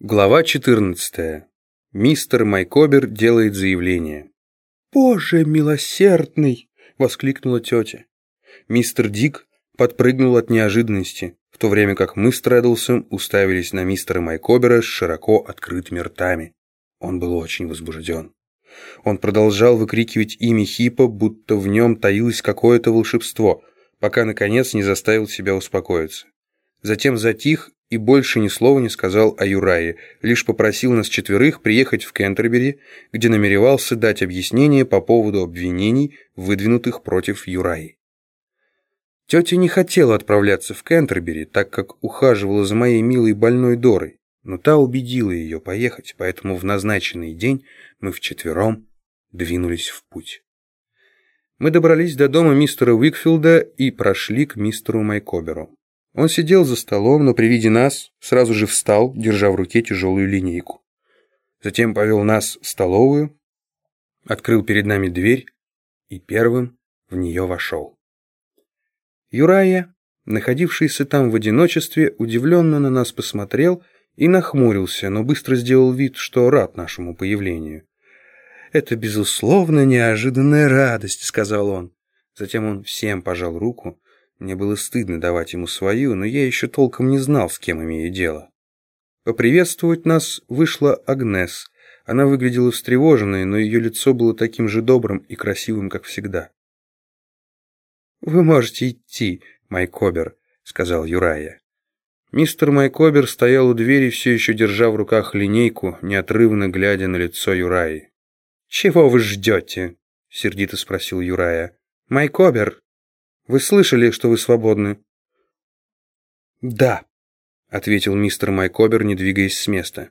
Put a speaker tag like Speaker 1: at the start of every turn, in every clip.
Speaker 1: Глава 14. Мистер Майкобер делает заявление.
Speaker 2: «Боже милосердный!» — воскликнула тетя.
Speaker 1: Мистер Дик подпрыгнул от неожиданности, в то время как мы с Трэддлсом уставились на мистера Майкобера с широко открытыми ртами. Он был очень возбужден. Он продолжал выкрикивать имя Хипа, будто в нем таилось какое-то волшебство, пока, наконец, не заставил себя успокоиться. Затем затих и больше ни слова не сказал о Юрае, лишь попросил нас четверых приехать в Кентербери, где намеревался дать объяснение по поводу обвинений, выдвинутых против Юраи. Тетя не хотела отправляться в Кентербери, так как ухаживала за моей милой больной Дорой, но та убедила ее поехать, поэтому в назначенный день мы вчетвером двинулись в путь. Мы добрались до дома мистера Уикфилда и прошли к мистеру Майкоберу. Он сидел за столом, но при виде нас сразу же встал, держа в руке тяжелую линейку. Затем повел нас в столовую, открыл перед нами дверь и первым в нее вошел. Юрая, находившийся там в одиночестве, удивленно на нас посмотрел и нахмурился, но быстро сделал вид, что рад нашему появлению. «Это, безусловно, неожиданная радость», — сказал он. Затем он всем пожал руку, мне было стыдно давать ему свою, но я еще толком не знал, с кем имею дело. Поприветствовать нас вышла Агнес. Она выглядела встревоженной, но ее лицо было таким же добрым и красивым, как всегда. «Вы можете идти, Майкобер», — сказал Юрая. Мистер Майкобер стоял у двери, все еще держа в руках линейку, неотрывно глядя на лицо Юраи. «Чего вы ждете?» — сердито спросил Юрая. «Майкобер, вы слышали, что вы свободны?»
Speaker 2: «Да», — ответил мистер Майкобер, не двигаясь с места.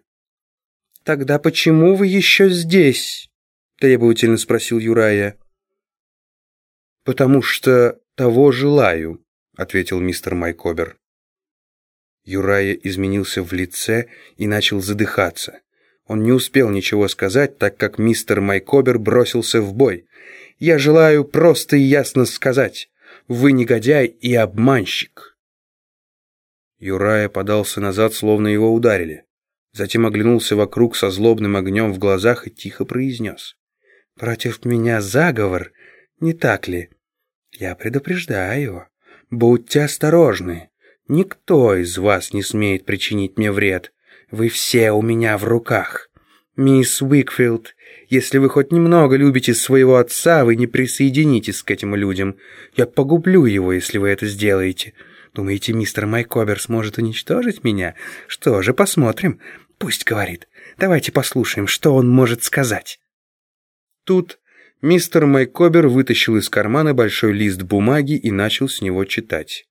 Speaker 2: «Тогда почему вы еще здесь?» — требовательно спросил Юрая. «Потому что того желаю», — ответил мистер Майкобер. Юрая изменился в лице и начал задыхаться. Он не успел ничего сказать, так как мистер Майкобер бросился в бой. «Я желаю просто и ясно сказать. Вы негодяй и обманщик!» Юрая подался назад, словно его ударили. Затем оглянулся вокруг со злобным огнем в глазах и тихо произнес. «Против меня заговор, не так ли? Я предупреждаю. Будьте осторожны. Никто из вас не смеет причинить мне вред. Вы все у меня в руках. «Мисс Уикфилд, если вы хоть немного любите своего отца, вы не присоединитесь к этим людям. Я погублю его, если вы это сделаете. Думаете, мистер Майкобер сможет уничтожить меня? Что же, посмотрим. Пусть говорит. Давайте послушаем, что он может сказать». Тут мистер Майкобер вытащил из кармана большой лист бумаги и начал с него читать.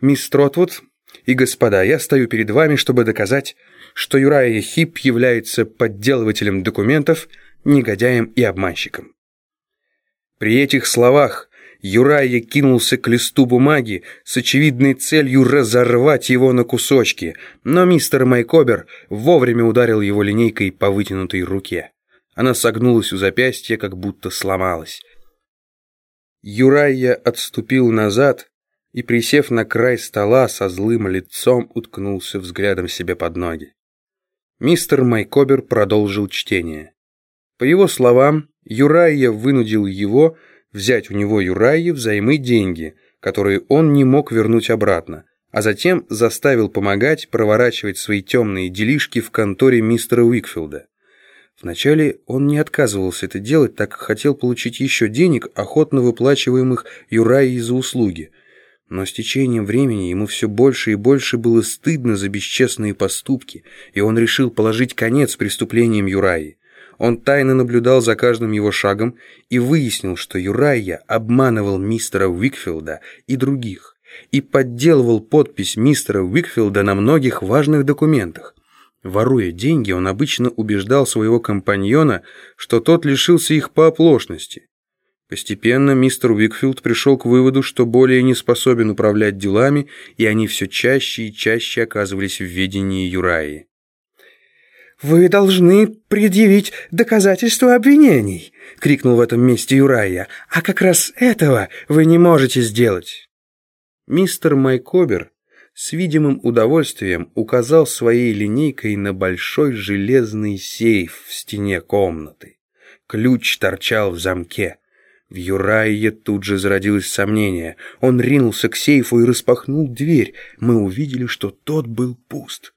Speaker 2: «Мисс Тротвуд и господа, я стою перед вами, чтобы доказать, что Юрая Хип является подделывателем документов, негодяем и обманщиком. При этих словах Юрая кинулся к листу бумаги с очевидной целью разорвать его на кусочки, но мистер Майкобер вовремя ударил его линейкой по вытянутой руке. Она согнулась у запястья, как будто сломалась. Юрая отступил назад и, присев на край стола, со злым лицом уткнулся взглядом себе под ноги. Мистер Майкобер продолжил чтение. По его словам, Юрайя вынудил его взять у него Юрайи взаймы деньги, которые он не мог вернуть обратно, а затем заставил помогать проворачивать свои темные делишки в конторе мистера Уикфилда. Вначале он не отказывался это делать, так как хотел получить еще денег, охотно выплачиваемых Юрайи за услуги – но с течением времени ему все больше и больше было стыдно за бесчестные поступки, и он решил положить конец преступлениям Юраи. Он тайно наблюдал за каждым его шагом и выяснил, что Юрайя обманывал мистера Уикфилда и других, и подделывал подпись мистера Уикфилда на многих важных документах. Воруя деньги, он обычно убеждал своего компаньона, что тот лишился их по оплошности. Постепенно мистер Уикфилд пришел к выводу, что более не способен управлять делами, и они все чаще и чаще оказывались в ведении Юраи. «Вы должны предъявить доказательства обвинений!» — крикнул в этом месте Юрая. «А как раз этого вы не можете сделать!» Мистер Майкобер
Speaker 1: с видимым удовольствием указал своей линейкой на большой железный сейф в стене комнаты. Ключ торчал в замке. В Юрае тут же зародилось сомнение. Он ринулся к сейфу и распахнул дверь. Мы увидели, что тот был пуст.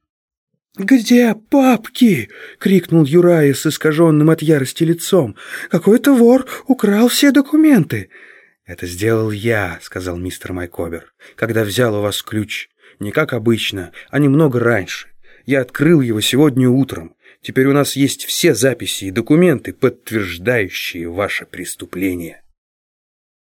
Speaker 2: «Где папки?» — крикнул Юрая с искаженным от ярости лицом. «Какой-то вор украл все документы».
Speaker 1: «Это сделал я», — сказал мистер Майкобер, «когда взял у вас ключ. Не как обычно, а немного раньше. Я открыл его сегодня утром. Теперь у нас есть все записи и документы, подтверждающие ваше преступление».